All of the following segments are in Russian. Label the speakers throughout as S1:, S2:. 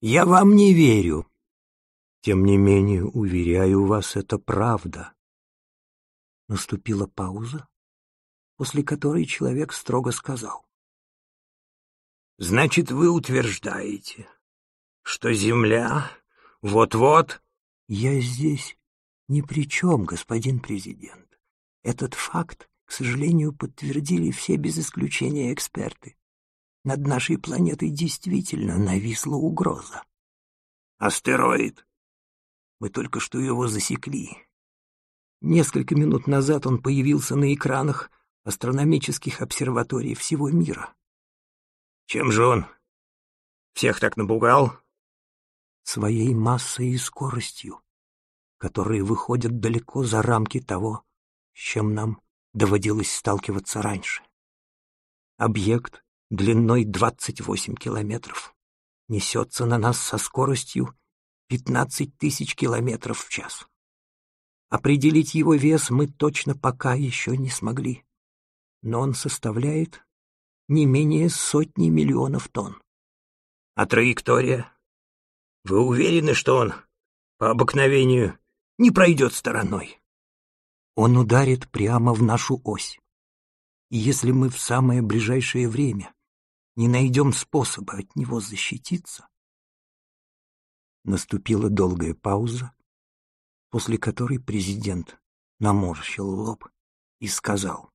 S1: Я вам не верю. Тем не менее, уверяю вас, это правда. Наступила пауза, после которой человек строго сказал. Значит, вы утверждаете, что Земля вот-вот... Я здесь ни при чем, господин президент. Этот факт, к сожалению, подтвердили все без исключения эксперты. Над нашей планетой действительно нависла угроза. Астероид. Мы только что его засекли. Несколько минут назад он появился на экранах астрономических обсерваторий всего мира. Чем же он всех так напугал? своей массой и скоростью, которые выходят далеко за рамки того, с чем нам доводилось сталкиваться раньше. Объект длиной 28 километров несется на нас со скоростью 15 тысяч километров в час. Определить его вес мы точно пока еще не смогли, но он составляет не менее сотни миллионов тонн. А траектория вы уверены, что он по обыкновению не пройдет стороной? Он ударит прямо в нашу ось. И если мы в самое ближайшее время не найдем способа от него защититься... Наступила долгая пауза, после которой президент наморщил лоб и сказал,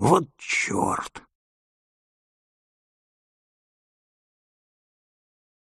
S1: «Вот черт!